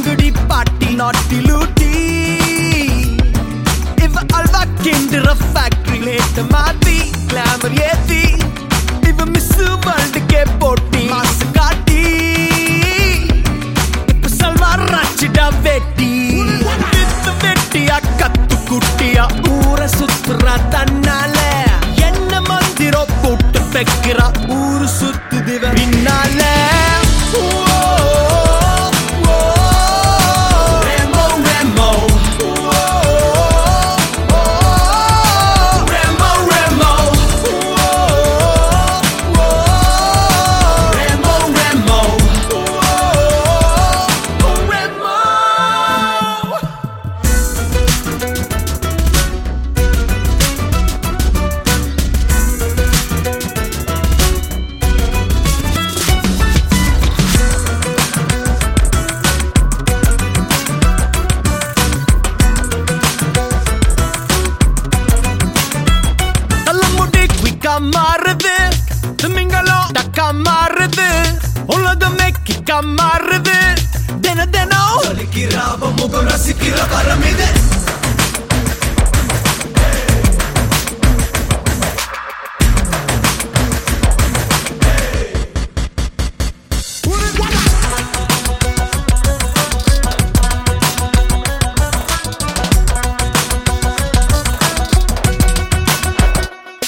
பாங்குடி பாட்டி நாட்டிலூட்டி இவ அல்வா கிண்டுற ஃபேக்டரி லேட்ட மாத்தி கிளாமர் ஏத்தி. இவ மிஸ் வேர்ல்டுக்கே போட்டி மாசு காட்டி. இப்ப சல்வார் ராச்சிடா வெட்டி. வித்து வெட்டியா கத்து குட்டியா ஊரை சுத்துறா தன்னால. என்ன மந்திரம் போட்டு பெக்கிறா ஊரு சுத்துதிவன் திமிங்கலம் மாறுது. உலகமே கிக்கா மாறுது. தின தினம் ரசிக்கிறாவ முகம் ரசிக்கிற வரம் இது.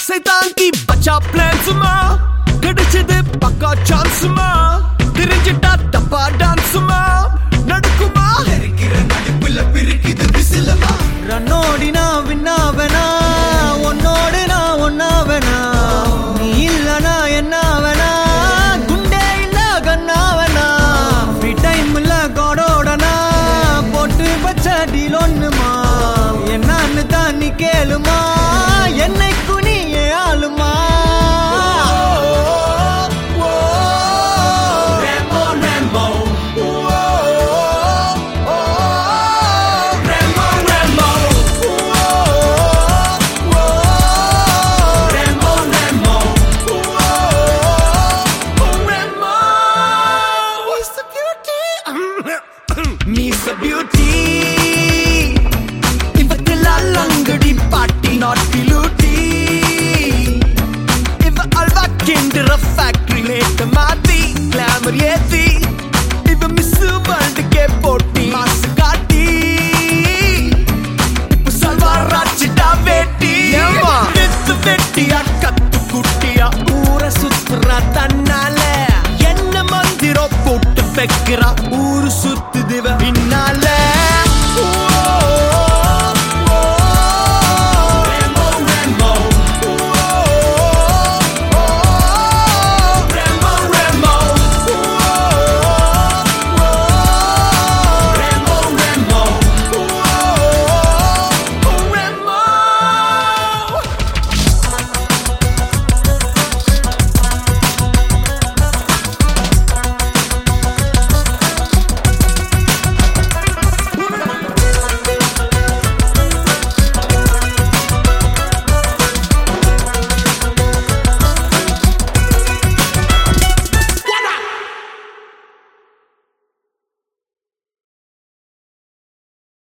சைதாங்கி பச்சா பிளான் சும்மா கிடைச்சது சான்ஸுமா தெரிஞ்சிட்டா தப்பா டான்ஸுமா? நடக்குமா? இருக்கிற நடிப்புல பிரிக்குது விசிலமா? ரன்னோடினா விண்ணாவனா? உன்னோடு நான் ஒன்னாவனா நீ இல்லனா என்னாவனா? குண்டே இல்ல கண்ணாவனா? ஃப்ரீ டைம் இல்ல கோடோடனா போட்டு வச்ச டீல் ஒண்ணுமா? என்னன்னு தான் நீ கேளுமா? a beauty. இவக்கெல்லாம் லங்கடி பாட்டி நாட் பிலூட்டி இவ அல்வா கேண்டுற ஃபேக்டரி நேத்து மாத்தி கிளாமர் ஏத்தி. இவ மிஸ் வேர்ல்டுக்கே போட்டி மாசு காட்டி. இப்போ சல்வார் ராச்சிட்டா வேட்டி வெத்து வெட்டியா கத்து குட்டியா ஊரை சுத்துறா தன்னால. என்ன மந்திரம் போட்டு வைக்கிறா